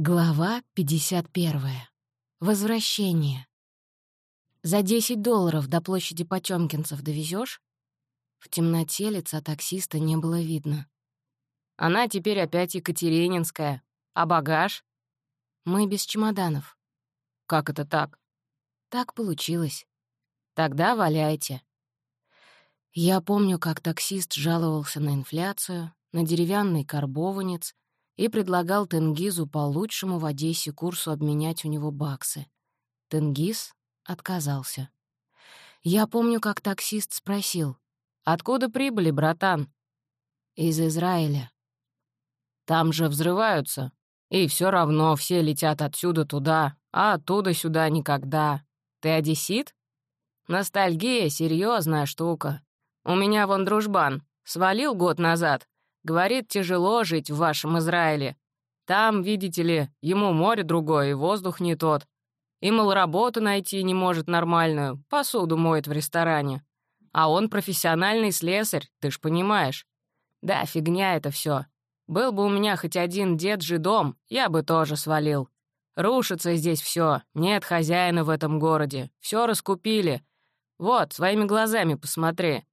Глава 51. Возвращение. За 10 долларов до площади Потёмкинцев довезёшь? В темноте лица таксиста не было видно. Она теперь опять Екатерининская. А багаж? Мы без чемоданов. Как это так? Так получилось. Тогда валяйте. Я помню, как таксист жаловался на инфляцию, на деревянный карбованец — и предлагал Тенгизу по лучшему в Одессе курсу обменять у него баксы. Тенгиз отказался. Я помню, как таксист спросил, «Откуда прибыли, братан?» «Из Израиля». «Там же взрываются, и все равно все летят отсюда туда, а оттуда сюда никогда. Ты одессит?» «Ностальгия — серьезная штука. У меня вон дружбан. Свалил год назад, Говорит, тяжело жить в вашем Израиле. Там, видите ли, ему море другое воздух не тот. И, мол, работу найти не может нормальную, посуду моет в ресторане. А он профессиональный слесарь, ты ж понимаешь. Да, фигня это все. Был бы у меня хоть один дед же дом, я бы тоже свалил. Рушится здесь все, нет хозяина в этом городе, все раскупили. Вот, своими глазами посмотри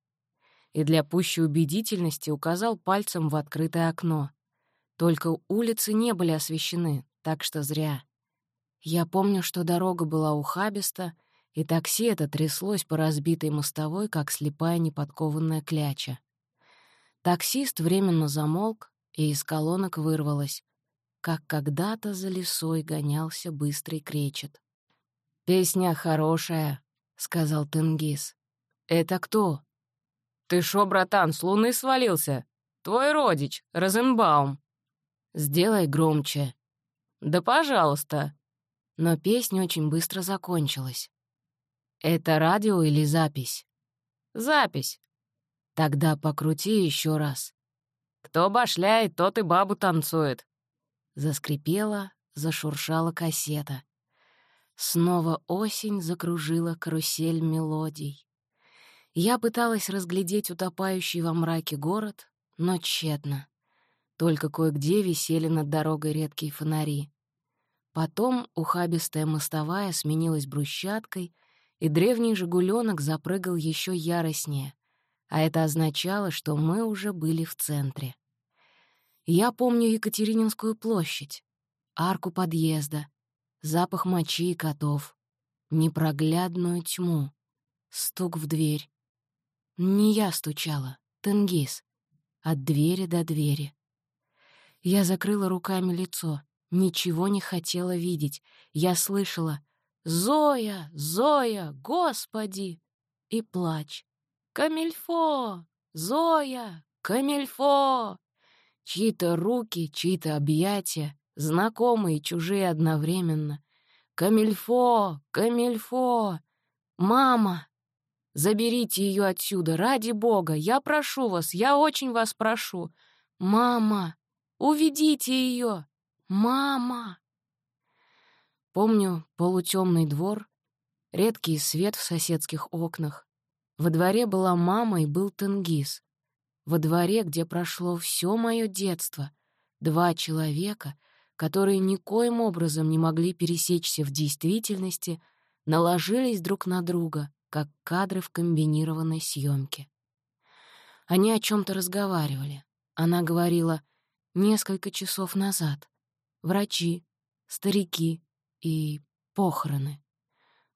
и для пущей убедительности указал пальцем в открытое окно. Только улицы не были освещены, так что зря. Я помню, что дорога была ухабиста, и такси это тряслось по разбитой мостовой, как слепая неподкованная кляча. Таксист временно замолк, и из колонок вырвалось, как когда-то за лесой гонялся быстрый кречет. «Песня хорошая», — сказал Тенгиз. «Это кто?» «Ты шо, братан, с луны свалился? Твой родич, Розенбаум». «Сделай громче». «Да пожалуйста». Но песня очень быстро закончилась. «Это радио или запись?» «Запись». «Тогда покрути еще раз». «Кто башляет, тот и бабу танцует». Заскрипела, зашуршала кассета. Снова осень закружила карусель мелодий. Я пыталась разглядеть утопающий во мраке город, но тщетно. Только кое-где висели над дорогой редкие фонари. Потом ухабистая мостовая сменилась брусчаткой, и древний «Жигуленок» запрыгал еще яростнее, а это означало, что мы уже были в центре. Я помню Екатерининскую площадь, арку подъезда, запах мочи и котов, непроглядную тьму, стук в дверь. Не я стучала, Тенгиз. От двери до двери. Я закрыла руками лицо, ничего не хотела видеть. Я слышала «Зоя! Зоя! Господи!» и плач. «Камильфо! Зоя! Камильфо!» Чьи-то руки, чьи-то объятия, знакомые и чужие одновременно. «Камильфо! Камильфо! Мама! Заберите ее отсюда, ради бога, я прошу вас, я очень вас прошу. Мама, уведите ее, мама. Помню полутемный двор, редкий свет в соседских окнах. Во дворе была мама и был Тенгиз. Во дворе, где прошло все мое детство, два человека, которые никоим образом не могли пересечься в действительности, наложились друг на друга — как кадры в комбинированной съемке. Они о чем то разговаривали. Она говорила несколько часов назад. Врачи, старики и похороны.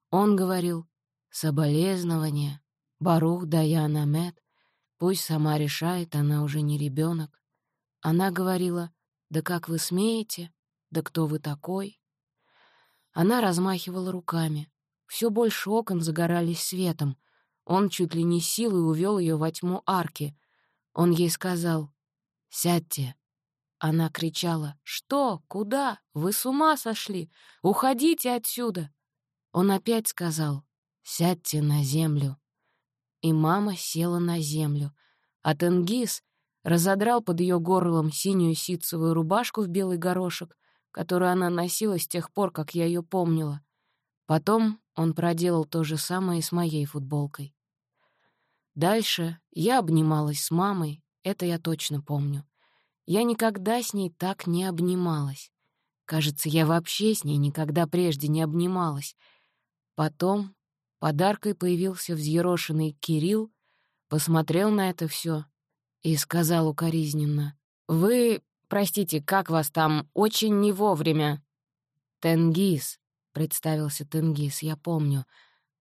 Он говорил «Соболезнования, Барух Даян Амет, пусть сама решает, она уже не ребенок. Она говорила «Да как вы смеете? Да кто вы такой?» Она размахивала руками. Все больше окон загорались светом. Он чуть ли не силой увел ее во тьму арки. Он ей сказал «Сядьте». Она кричала «Что? Куда? Вы с ума сошли? Уходите отсюда!» Он опять сказал «Сядьте на землю». И мама села на землю, а Тенгиз разодрал под ее горлом синюю ситцевую рубашку в белый горошек, которую она носила с тех пор, как я ее помнила. Потом он проделал то же самое с моей футболкой. Дальше я обнималась с мамой, это я точно помню. Я никогда с ней так не обнималась. Кажется, я вообще с ней никогда прежде не обнималась. Потом подаркой появился взъерошенный Кирилл, посмотрел на это все и сказал укоризненно. «Вы, простите, как вас там, очень не вовремя?» «Тенгиз», — представился Тенгиз, я помню.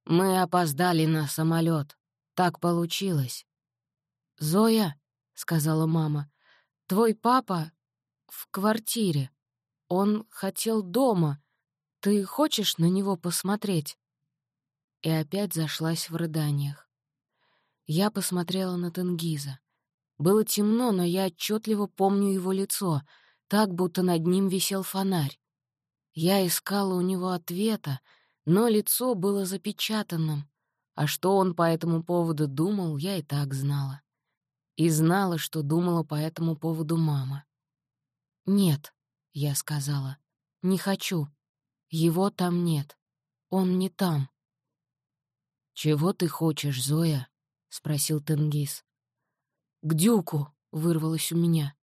«Мы опоздали на самолет. Так получилось». «Зоя», — сказала мама, — «твой папа в квартире. Он хотел дома. Ты хочешь на него посмотреть?» И опять зашлась в рыданиях. Я посмотрела на Тенгиза. Было темно, но я отчетливо помню его лицо, так, будто над ним висел фонарь. Я искала у него ответа, но лицо было запечатанным, а что он по этому поводу думал, я и так знала. И знала, что думала по этому поводу мама. «Нет», — я сказала, — «не хочу. Его там нет. Он не там». «Чего ты хочешь, Зоя?» — спросил Тенгиз. «К дюку!» — вырвалось у меня.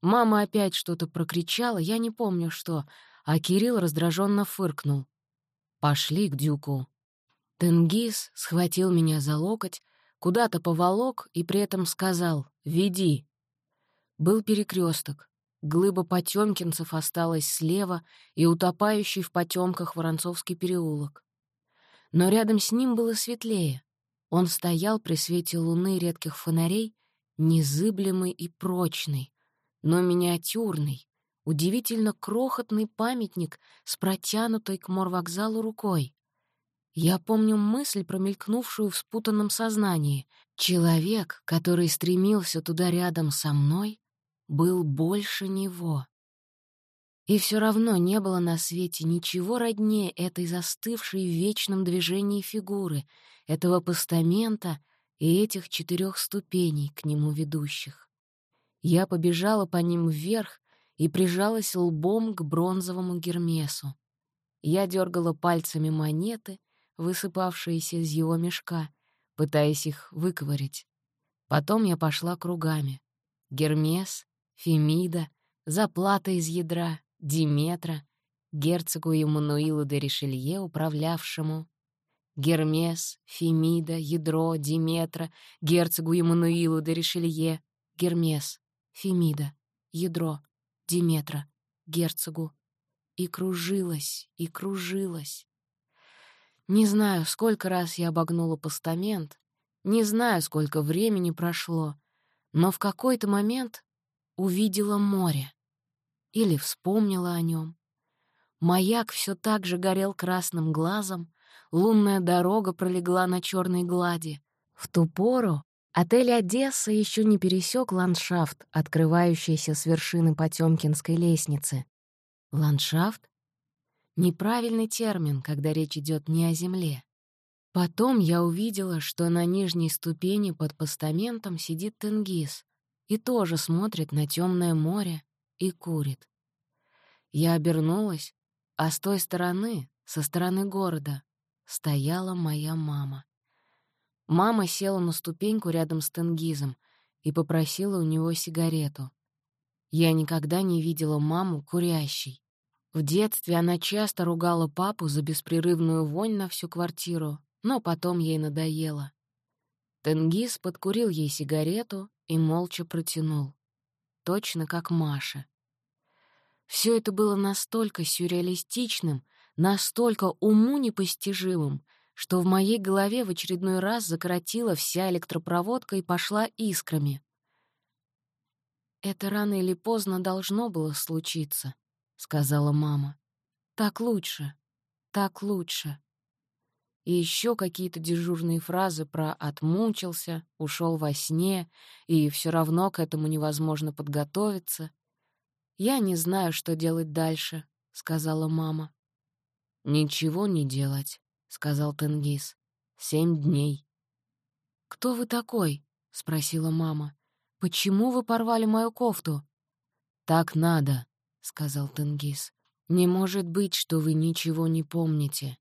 Мама опять что-то прокричала, я не помню что, а Кирилл раздраженно фыркнул. «Пошли к дюку». Тенгиз схватил меня за локоть, куда-то поволок и при этом сказал «Веди». Был перекресток. Глыба потемкинцев осталась слева и утопающий в потемках Воронцовский переулок. Но рядом с ним было светлее. Он стоял при свете луны редких фонарей, незыблемый и прочный, но миниатюрный, удивительно крохотный памятник с протянутой к морвокзалу рукой. Я помню мысль, промелькнувшую в спутанном сознании. Человек, который стремился туда рядом со мной, был больше него. И все равно не было на свете ничего роднее этой застывшей в вечном движении фигуры, этого постамента и этих четырех ступеней к нему ведущих. Я побежала по ним вверх и прижалась лбом к бронзовому гермесу. Я дергала пальцами монеты, высыпавшиеся из его мешка, пытаясь их выковырять. Потом я пошла кругами. Гермес, Фемида, заплата из ядра, Диметра, герцогу Еммануилу де Ришелье, управлявшему, Гермес, Фемида, ядро, Диметра, герцогу Еммануилу де Ришелье, Гермес, Фемида, ядро, Диметра, герцогу. И кружилась, и кружилась. Не знаю, сколько раз я обогнула постамент, не знаю, сколько времени прошло, но в какой-то момент увидела море. Или вспомнила о нем. Маяк все так же горел красным глазом, лунная дорога пролегла на черной глади. В ту пору отель «Одесса» еще не пересек ландшафт, открывающийся с вершины Потемкинской лестницы. Ландшафт? Неправильный термин, когда речь идет не о земле. Потом я увидела, что на нижней ступени под постаментом сидит Тенгиз, и тоже смотрит на темное море и курит. Я обернулась, а с той стороны, со стороны города, стояла моя мама. Мама села на ступеньку рядом с Тенгизом и попросила у него сигарету. Я никогда не видела маму курящей. В детстве она часто ругала папу за беспрерывную вонь на всю квартиру, но потом ей надоело. Тенгиз подкурил ей сигарету и молча протянул. Точно как Маша. Все это было настолько сюрреалистичным, настолько уму непостижимым, что в моей голове в очередной раз закоротила вся электропроводка и пошла искрами. «Это рано или поздно должно было случиться», — сказала мама. «Так лучше, так лучше» и еще какие-то дежурные фразы про «отмучился», «ушел во сне», и все равно к этому невозможно подготовиться. «Я не знаю, что делать дальше», — сказала мама. «Ничего не делать», — сказал Тенгиз. «Семь дней». «Кто вы такой?» — спросила мама. «Почему вы порвали мою кофту?» «Так надо», — сказал Тенгиз. «Не может быть, что вы ничего не помните».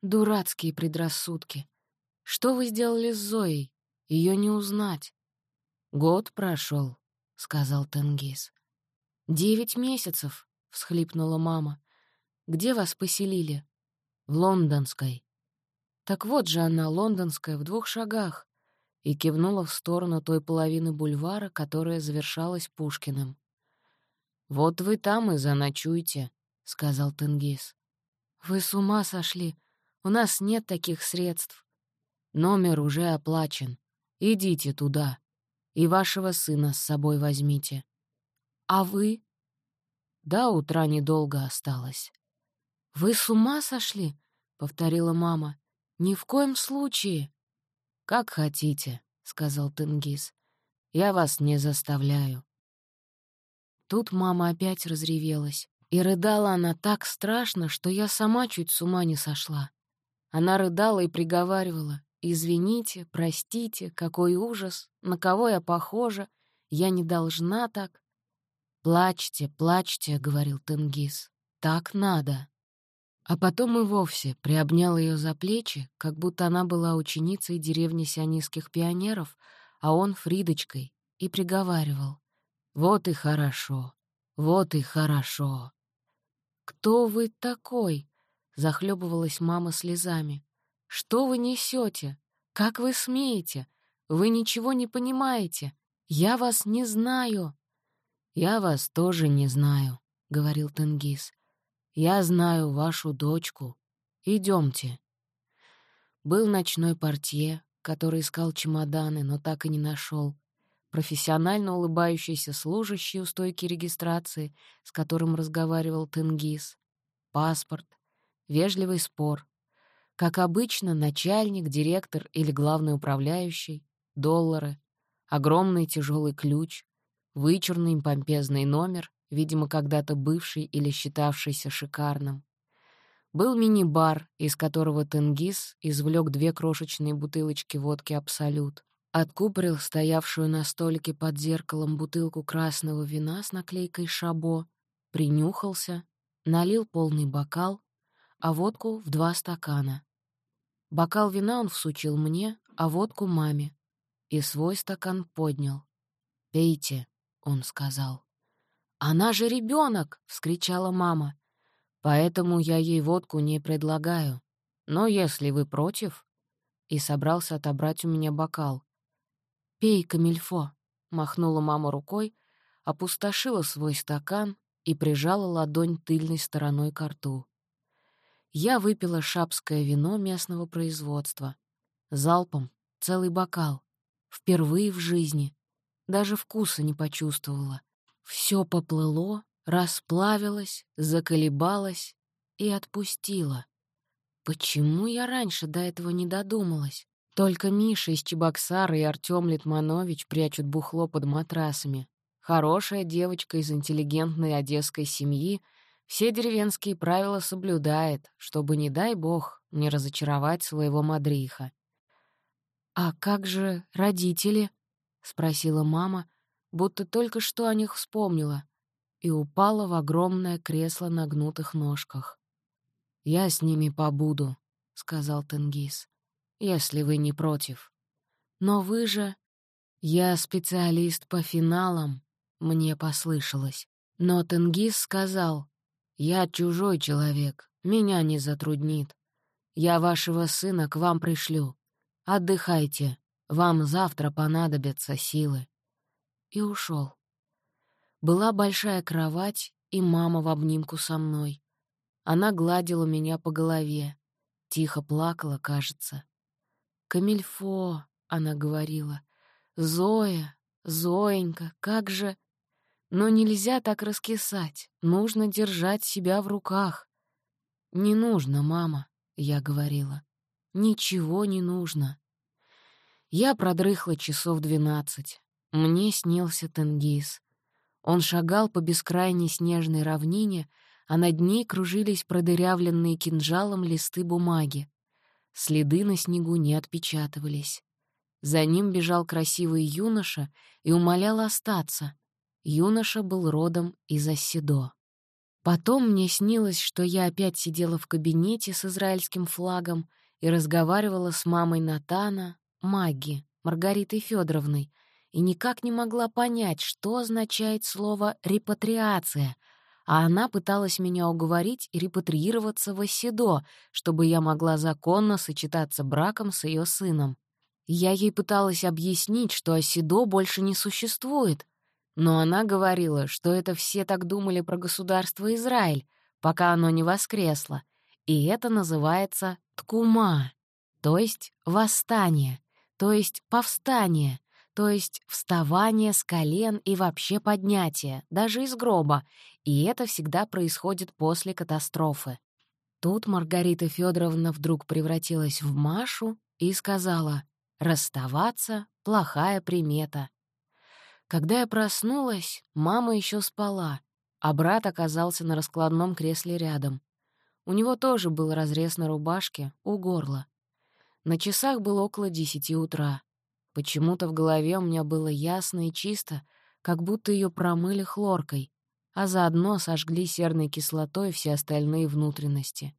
Дурацкие предрассудки. Что вы сделали с Зоей? Ее не узнать. Год прошел, сказал Тенгиз. Девять месяцев, всхлипнула мама. «Где вас поселили?» «В Лондонской». «Так вот же она, лондонская, в двух шагах», и кивнула в сторону той половины бульвара, которая завершалась Пушкиным. «Вот вы там и заночуйте», — сказал Тенгиз. «Вы с ума сошли. У нас нет таких средств. Номер уже оплачен. Идите туда. И вашего сына с собой возьмите. А вы?» До утра недолго осталось. «Вы с ума сошли?» — повторила мама. «Ни в коем случае». «Как хотите», — сказал Тенгиз. «Я вас не заставляю». Тут мама опять разревелась. И рыдала она так страшно, что я сама чуть с ума не сошла. Она рыдала и приговаривала. «Извините, простите, какой ужас, на кого я похожа, я не должна так». «Плачьте, плачьте», — говорил Тенгиз, — «так надо». А потом и вовсе приобнял ее за плечи, как будто она была ученицей деревни сионистских пионеров, а он — Фридочкой, и приговаривал. «Вот и хорошо, вот и хорошо». «Кто вы такой?» — захлебывалась мама слезами. «Что вы несете? Как вы смеете? Вы ничего не понимаете. Я вас не знаю». «Я вас тоже не знаю», — говорил Тенгиз. «Я знаю вашу дочку. Идемте. Был ночной портье, который искал чемоданы, но так и не нашел. Профессионально улыбающийся служащий у стойки регистрации, с которым разговаривал Тенгиз, паспорт, вежливый спор. Как обычно, начальник, директор или главный управляющий, доллары, огромный тяжелый ключ, вычурный помпезный номер, видимо, когда-то бывший или считавшийся шикарным. Был мини-бар, из которого Тенгиз извлек две крошечные бутылочки водки «Абсолют», Откупорил стоявшую на столике под зеркалом бутылку красного вина с наклейкой «Шабо», принюхался, налил полный бокал, а водку в два стакана. Бокал вина он всучил мне, а водку — маме. И свой стакан поднял. «Пейте», — он сказал. «Она же ребенок! вскричала мама. «Поэтому я ей водку не предлагаю. Но если вы против...» И собрался отобрать у меня бокал. «Пей, Камильфо», — махнула мама рукой, опустошила свой стакан и прижала ладонь тыльной стороной к рту. Я выпила шапское вино местного производства. Залпом, целый бокал. Впервые в жизни. Даже вкуса не почувствовала. Все поплыло, расплавилось, заколебалось и отпустило. Почему я раньше до этого не додумалась? Только Миша из Чебоксара и Артём Литманович прячут бухло под матрасами. Хорошая девочка из интеллигентной одесской семьи все деревенские правила соблюдает, чтобы, не дай бог, не разочаровать своего мадриха. «А как же родители?» — спросила мама, будто только что о них вспомнила, и упала в огромное кресло на гнутых ножках. «Я с ними побуду», — сказал Тенгиз если вы не против. Но вы же... Я специалист по финалам, мне послышалось. Но Тенгиз сказал, я чужой человек, меня не затруднит. Я вашего сына к вам пришлю. Отдыхайте, вам завтра понадобятся силы. И ушел. Была большая кровать, и мама в обнимку со мной. Она гладила меня по голове. Тихо плакала, кажется. «Камильфо», — она говорила, — «Зоя, Зоенька, как же...» Но нельзя так раскисать, нужно держать себя в руках. «Не нужно, мама», — я говорила. «Ничего не нужно». Я продрыхла часов двенадцать. Мне снился Тенгиз. Он шагал по бескрайней снежной равнине, а над ней кружились продырявленные кинжалом листы бумаги. Следы на снегу не отпечатывались. За ним бежал красивый юноша и умолял остаться. Юноша был родом из Оседо. Потом мне снилось, что я опять сидела в кабинете с израильским флагом и разговаривала с мамой Натана, Маги, Маргаритой Федоровной, и никак не могла понять, что означает слово «репатриация», а она пыталась меня уговорить репатриироваться в Оседо, чтобы я могла законно сочетаться браком с ее сыном. Я ей пыталась объяснить, что Оседо больше не существует, но она говорила, что это все так думали про государство Израиль, пока оно не воскресло, и это называется ткума, то есть восстание, то есть повстание, то есть вставание с колен и вообще поднятие, даже из гроба, и это всегда происходит после катастрофы. Тут Маргарита Федоровна вдруг превратилась в Машу и сказала «Расставаться — плохая примета». Когда я проснулась, мама еще спала, а брат оказался на раскладном кресле рядом. У него тоже был разрез на рубашке, у горла. На часах было около десяти утра. Почему-то в голове у меня было ясно и чисто, как будто ее промыли хлоркой, а заодно сожгли серной кислотой все остальные внутренности.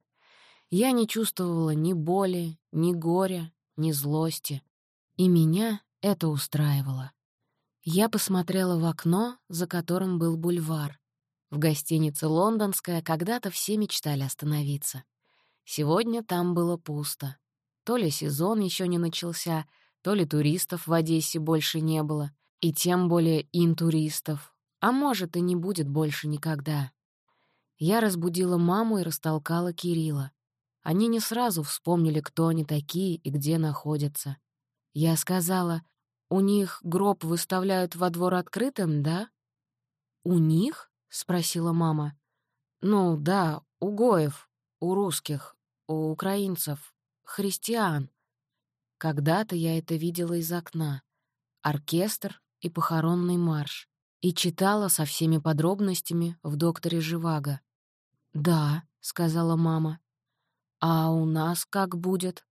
Я не чувствовала ни боли, ни горя, ни злости. И меня это устраивало. Я посмотрела в окно, за которым был бульвар. В гостинице «Лондонская» когда-то все мечтали остановиться. Сегодня там было пусто. То ли сезон еще не начался — то ли туристов в Одессе больше не было, и тем более интуристов, а может, и не будет больше никогда. Я разбудила маму и растолкала Кирилла. Они не сразу вспомнили, кто они такие и где находятся. Я сказала, «У них гроб выставляют во двор открытым, да?» «У них?» — спросила мама. «Ну да, у гоев, у русских, у украинцев, христиан. Когда-то я это видела из окна. Оркестр и похоронный марш. И читала со всеми подробностями в «Докторе Живаго». «Да», — сказала мама. «А у нас как будет?»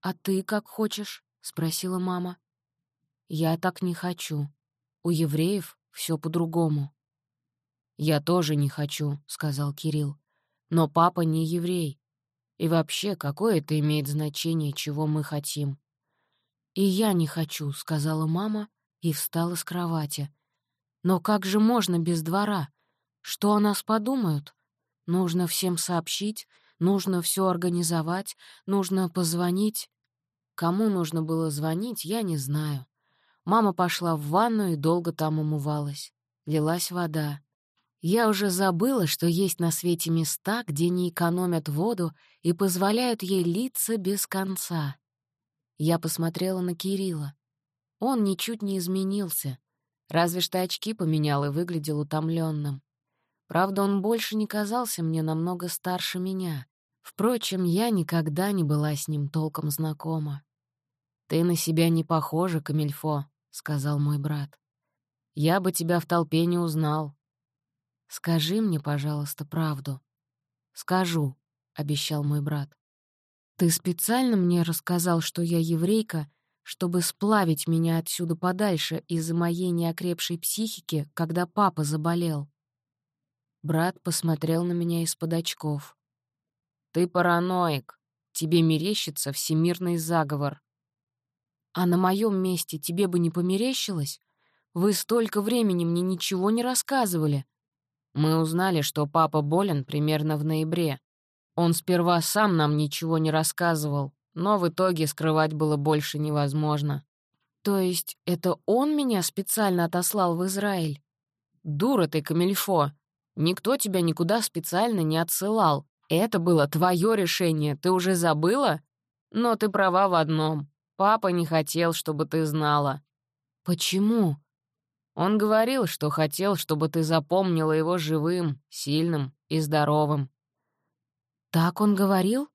«А ты как хочешь?» — спросила мама. «Я так не хочу. У евреев все по-другому». «Я тоже не хочу», — сказал Кирилл. «Но папа не еврей. И вообще, какое это имеет значение, чего мы хотим? «И я не хочу», — сказала мама и встала с кровати. «Но как же можно без двора? Что о нас подумают? Нужно всем сообщить, нужно все организовать, нужно позвонить». Кому нужно было звонить, я не знаю. Мама пошла в ванну и долго там умывалась. Лилась вода. Я уже забыла, что есть на свете места, где не экономят воду и позволяют ей литься без конца. Я посмотрела на Кирилла. Он ничуть не изменился, разве что очки поменял и выглядел утомленным. Правда, он больше не казался мне намного старше меня. Впрочем, я никогда не была с ним толком знакома. «Ты на себя не похожа, Камильфо», — сказал мой брат. «Я бы тебя в толпе не узнал. «Скажи мне, пожалуйста, правду». «Скажу», — обещал мой брат. «Ты специально мне рассказал, что я еврейка, чтобы сплавить меня отсюда подальше из-за моей неокрепшей психики, когда папа заболел?» Брат посмотрел на меня из-под очков. «Ты параноик. Тебе мерещится всемирный заговор». «А на моем месте тебе бы не померещилось? Вы столько времени мне ничего не рассказывали», мы узнали, что папа болен примерно в ноябре. Он сперва сам нам ничего не рассказывал, но в итоге скрывать было больше невозможно. То есть это он меня специально отослал в Израиль? Дура ты, Камильфо. Никто тебя никуда специально не отсылал. Это было твое решение, ты уже забыла? Но ты права в одном. Папа не хотел, чтобы ты знала. Почему? Он говорил, что хотел, чтобы ты запомнила его живым, сильным и здоровым. Так он говорил?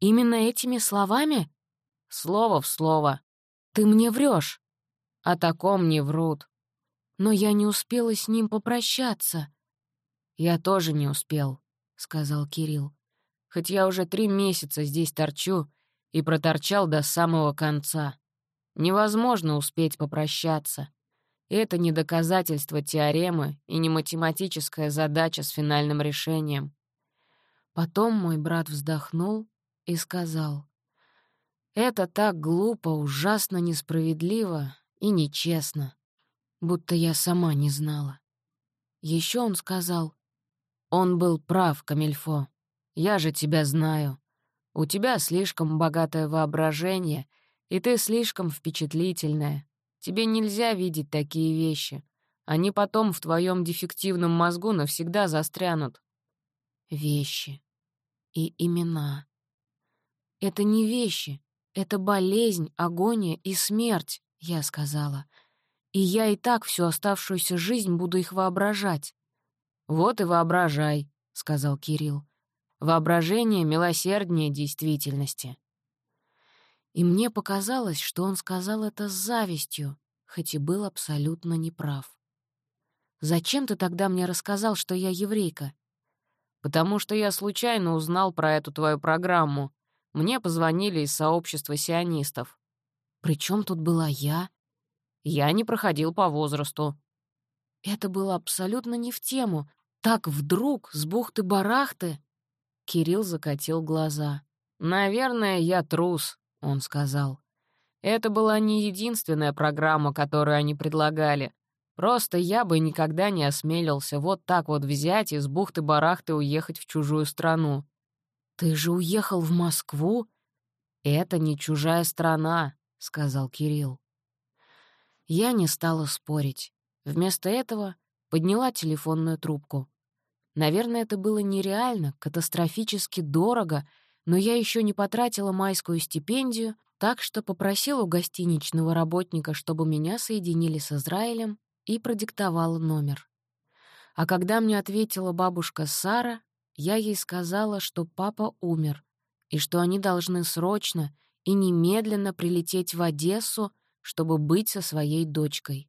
Именно этими словами? Слово в слово. Ты мне врешь. О таком не врут. Но я не успела с ним попрощаться. Я тоже не успел, — сказал Кирилл. Хоть я уже три месяца здесь торчу и проторчал до самого конца. Невозможно успеть попрощаться. Это не доказательство теоремы и не математическая задача с финальным решением. Потом мой брат вздохнул и сказал, «Это так глупо, ужасно несправедливо и нечестно, будто я сама не знала». Еще он сказал, Он был прав, Камильфо. Я же тебя знаю. У тебя слишком богатое воображение, и ты слишком впечатлительная. Тебе нельзя видеть такие вещи. Они потом в твоем дефективном мозгу навсегда застрянут. Вещи. И имена. Это не вещи. Это болезнь, агония и смерть, я сказала. И я и так всю оставшуюся жизнь буду их воображать. «Вот и воображай», — сказал Кирилл. «Воображение милосерднее действительности». И мне показалось, что он сказал это с завистью, хоть и был абсолютно неправ. «Зачем ты тогда мне рассказал, что я еврейка?» «Потому что я случайно узнал про эту твою программу. Мне позвонили из сообщества сионистов». «При чем тут была я?» «Я не проходил по возрасту». Это было абсолютно не в тему. Так вдруг, с бухты-барахты. Кирилл закатил глаза. «Наверное, я трус», — он сказал. «Это была не единственная программа, которую они предлагали. Просто я бы никогда не осмелился вот так вот взять и с бухты-барахты уехать в чужую страну. Ты же уехал в Москву? Это не чужая страна, сказал Кирилл. Я не стала спорить. Вместо этого подняла телефонную трубку. Наверное, это было нереально, катастрофически дорого, но я еще не потратила майскую стипендию, так что попросила у гостиничного работника, чтобы меня соединили с Израилем, и продиктовала номер. А когда мне ответила бабушка Сара, я ей сказала, что папа умер, и что они должны срочно и немедленно прилететь в Одессу, чтобы быть со своей дочкой.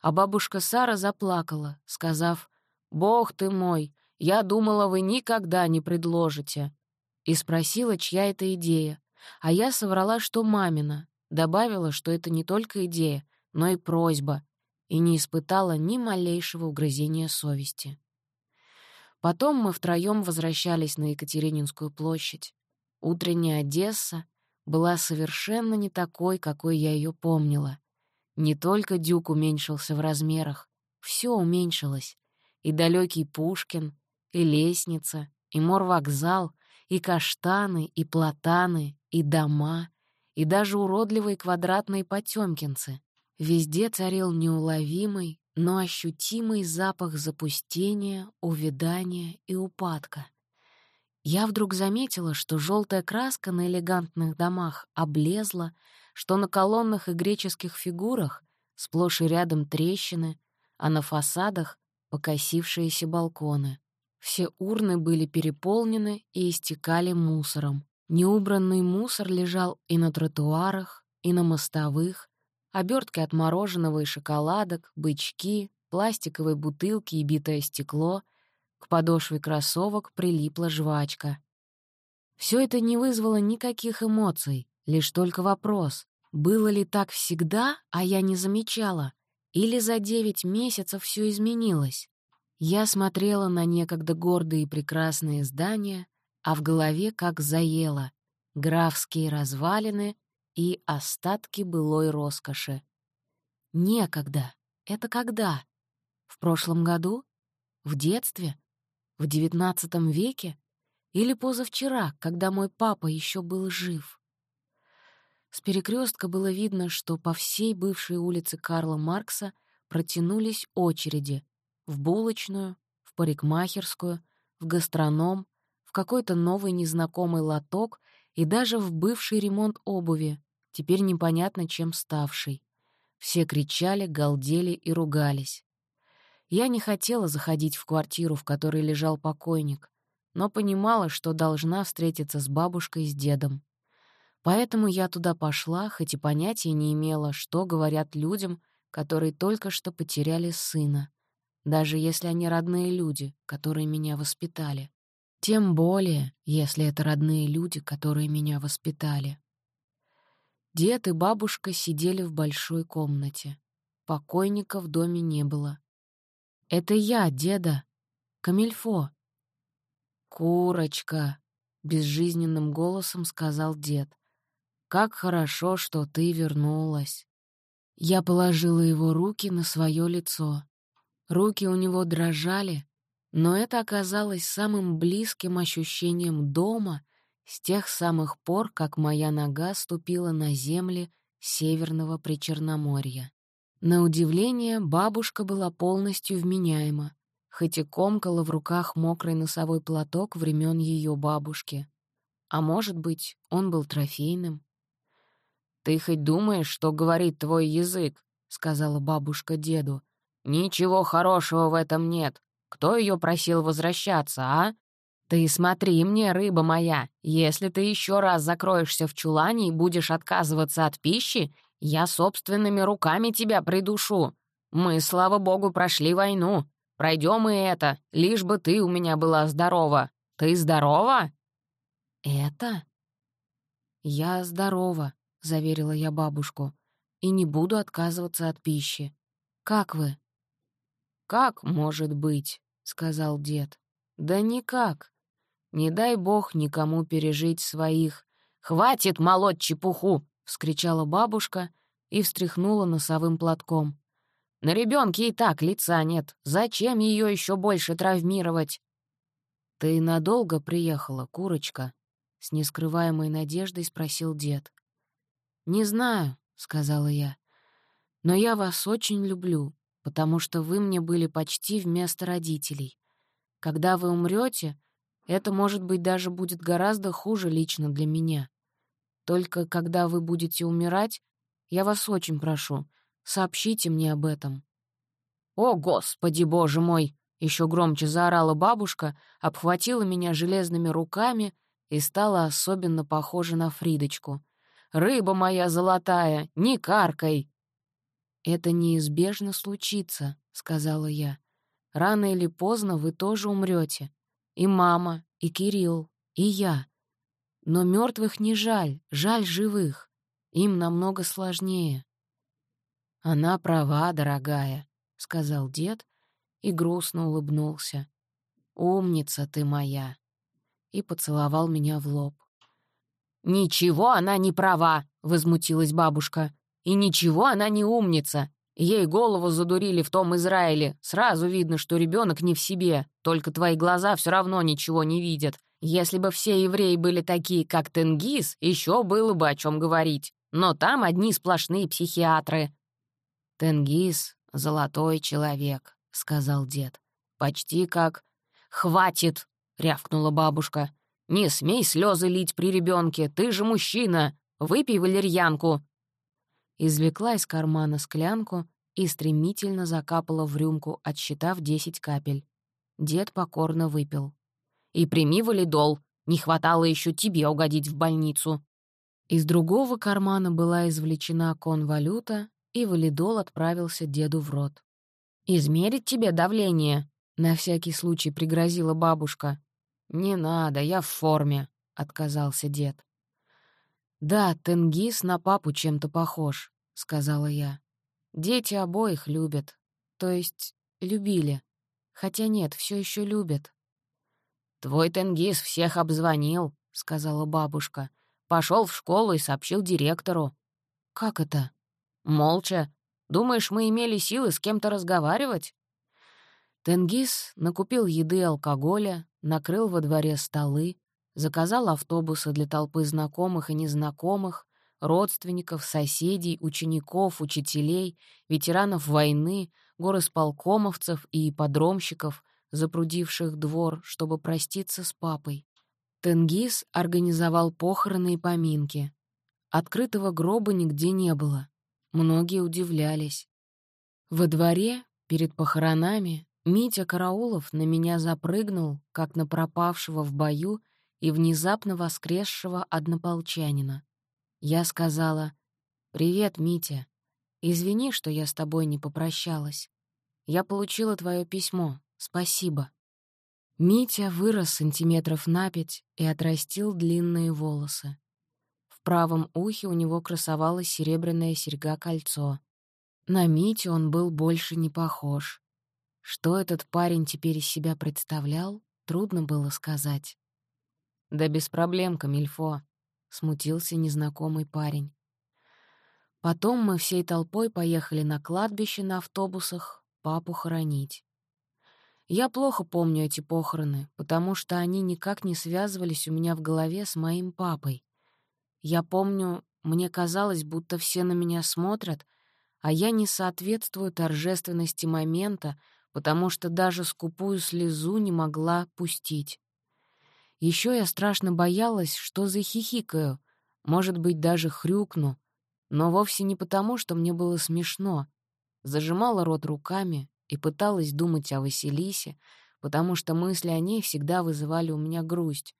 А бабушка Сара заплакала, сказав, «Бог ты мой, я думала, вы никогда не предложите». И спросила, чья это идея. А я соврала, что мамина. Добавила, что это не только идея, но и просьба, и не испытала ни малейшего угрызения совести. Потом мы втроём возвращались на Екатерининскую площадь. Утренняя Одесса была совершенно не такой, какой я её помнила. Не только Дюк уменьшился в размерах, всё уменьшилось. И далёкий Пушкин, и лестница, и морвокзал, и каштаны, и платаны, и дома, и даже уродливые квадратные потёмкинцы. Везде царил неуловимый, но ощутимый запах запустения, увядания и упадка. Я вдруг заметила, что желтая краска на элегантных домах облезла, что на колоннах и греческих фигурах сплошь и рядом трещины, а на фасадах — покосившиеся балконы. Все урны были переполнены и истекали мусором. Неубранный мусор лежал и на тротуарах, и на мостовых, Обертки от мороженого и шоколадок, бычки, пластиковые бутылки и битое стекло. К подошве кроссовок прилипла жвачка. Все это не вызвало никаких эмоций, лишь только вопрос, было ли так всегда, а я не замечала, или за девять месяцев все изменилось. Я смотрела на некогда гордые и прекрасные здания, а в голове как заело. Графские развалины и остатки былой роскоши. Некогда. Это когда? В прошлом году? В детстве? В девятнадцатом веке? Или позавчера, когда мой папа еще был жив? С перекрестка было видно, что по всей бывшей улице Карла Маркса протянулись очереди в булочную, в парикмахерскую, в гастроном, в какой-то новый незнакомый лоток и даже в бывший ремонт обуви, теперь непонятно чем ставший. Все кричали, галдели и ругались. Я не хотела заходить в квартиру, в которой лежал покойник, но понимала, что должна встретиться с бабушкой и с дедом. Поэтому я туда пошла, хоть и понятия не имела, что говорят людям, которые только что потеряли сына, даже если они родные люди, которые меня воспитали. Тем более, если это родные люди, которые меня воспитали. Дед и бабушка сидели в большой комнате. Покойника в доме не было. «Это я, деда. Камильфо». «Курочка», — безжизненным голосом сказал дед. «Как хорошо, что ты вернулась». Я положила его руки на свое лицо. Руки у него дрожали, Но это оказалось самым близким ощущением дома с тех самых пор, как моя нога ступила на земли Северного Причерноморья. На удивление, бабушка была полностью вменяема, хоть и комкала в руках мокрый носовой платок времен ее бабушки. А может быть, он был трофейным? «Ты хоть думаешь, что говорит твой язык?» — сказала бабушка деду. «Ничего хорошего в этом нет. Кто ее просил возвращаться, а? Ты смотри мне, рыба моя, если ты еще раз закроешься в чулане и будешь отказываться от пищи, я собственными руками тебя придушу. Мы, слава богу, прошли войну. Пройдем и это, лишь бы ты у меня была здорова. Ты здорова?» «Это?» «Я здорова», — заверила я бабушку, «и не буду отказываться от пищи. Как вы?» «Как может быть?» — сказал дед. «Да никак. Не дай бог никому пережить своих. Хватит молоть чепуху!» — вскричала бабушка и встряхнула носовым платком. «На ребенке и так лица нет. Зачем ее еще больше травмировать?» «Ты надолго приехала, курочка?» — с нескрываемой надеждой спросил дед. «Не знаю», — сказала я, — «но я вас очень люблю, потому что вы мне были почти вместо родителей. Когда вы умрете, это, может быть, даже будет гораздо хуже лично для меня. Только когда вы будете умирать, я вас очень прошу, сообщите мне об этом». «О, Господи, Боже мой!» — еще громче заорала бабушка, обхватила меня железными руками и стала особенно похожа на Фридочку. «Рыба моя золотая, не каркай!» «Это неизбежно случится», — сказала я. «Рано или поздно вы тоже умрете. И мама, и Кирилл, и я. Но мертвых не жаль, жаль живых. Им намного сложнее». «Она права, дорогая», — сказал дед и грустно улыбнулся. «Умница ты моя!» и поцеловал меня в лоб. «Ничего она не права», — возмутилась бабушка. «И ничего она не умница. Ей голову задурили в том Израиле. Сразу видно, что ребенок не в себе. Только твои глаза все равно ничего не видят. Если бы все евреи были такие, как Тенгиз, еще было бы о чем говорить. Но там одни сплошные психиатры». «Тенгиз — золотой человек», — сказал дед. «Почти как...» «Хватит!» — рявкнула бабушка. «Не смей слезы лить при ребенке, ты же мужчина! Выпей валерьянку!» Извлекла из кармана склянку и стремительно закапала в рюмку, отсчитав десять капель. Дед покорно выпил. «И прими валидол, не хватало еще тебе угодить в больницу!» Из другого кармана была извлечена конвалюта, и валидол отправился деду в рот. «Измерить тебе давление?» — на всякий случай пригрозила бабушка. «Не надо, я в форме», — отказался дед. «Да, Тенгиз на папу чем-то похож», — сказала я. «Дети обоих любят. То есть любили. Хотя нет, все еще любят». «Твой Тенгиз всех обзвонил», — сказала бабушка. Пошел в школу и сообщил директору. «Как это?» «Молча. Думаешь, мы имели силы с кем-то разговаривать?» Тенгиз накупил еды и алкоголя, накрыл во дворе столы, заказал автобусы для толпы знакомых и незнакомых, родственников, соседей, учеников, учителей, ветеранов войны, горосполкомовцев и подромщиков, запрудивших двор, чтобы проститься с папой. Тенгиз организовал похороны и поминки. Открытого гроба нигде не было. Многие удивлялись. Во дворе, перед похоронами, Митя Караулов на меня запрыгнул, как на пропавшего в бою и внезапно воскресшего однополчанина. Я сказала, «Привет, Митя. Извини, что я с тобой не попрощалась. Я получила твое письмо. Спасибо». Митя вырос сантиметров на пять и отрастил длинные волосы. В правом ухе у него красовалась серебряная серьга-кольцо. На Митю он был больше не похож. Что этот парень теперь из себя представлял, трудно было сказать. «Да без проблем, Камильфо», — смутился незнакомый парень. Потом мы всей толпой поехали на кладбище на автобусах папу хоронить. Я плохо помню эти похороны, потому что они никак не связывались у меня в голове с моим папой. Я помню, мне казалось, будто все на меня смотрят, а я не соответствую торжественности момента, потому что даже скупую слезу не могла пустить. Еще я страшно боялась, что захихикаю, может быть, даже хрюкну, но вовсе не потому, что мне было смешно. Зажимала рот руками, и пыталась думать о Василисе, потому что мысли о ней всегда вызывали у меня грусть,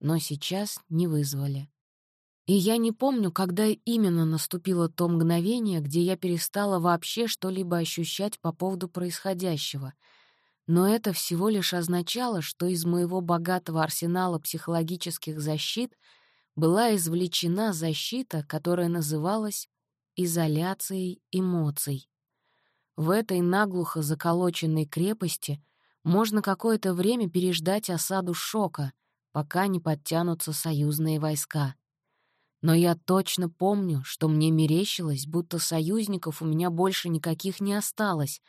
но сейчас не вызвали. И я не помню, когда именно наступило то мгновение, где я перестала вообще что-либо ощущать по поводу происходящего. Но это всего лишь означало, что из моего богатого арсенала психологических защит была извлечена защита, которая называлась изоляцией эмоций. В этой наглухо заколоченной крепости можно какое-то время переждать осаду шока, пока не подтянутся союзные войска. Но я точно помню, что мне мерещилось, будто союзников у меня больше никаких не осталось,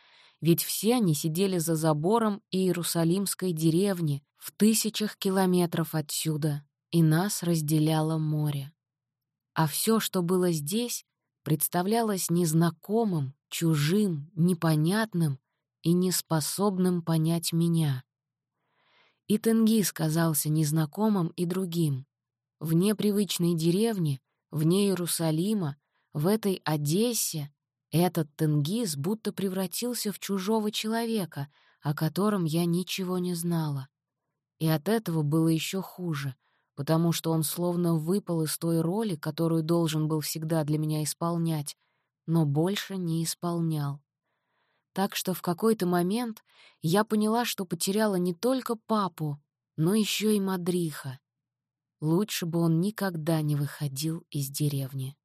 ведь все они сидели за забором Иерусалимской деревни в тысячах километров отсюда, и нас разделяло море. А все, что было здесь, представлялось незнакомым, чужим, непонятным и неспособным понять меня. И Тенгиз казался незнакомым и другим. В непривычной деревне, вне Иерусалима, в этой Одессе этот Тенгиз будто превратился в чужого человека, о котором я ничего не знала. И от этого было еще хуже, потому что он словно выпал из той роли, которую должен был всегда для меня исполнять, но больше не исполнял. Так что в какой-то момент я поняла, что потеряла не только папу, но еще и Мадриха. Лучше бы он никогда не выходил из деревни.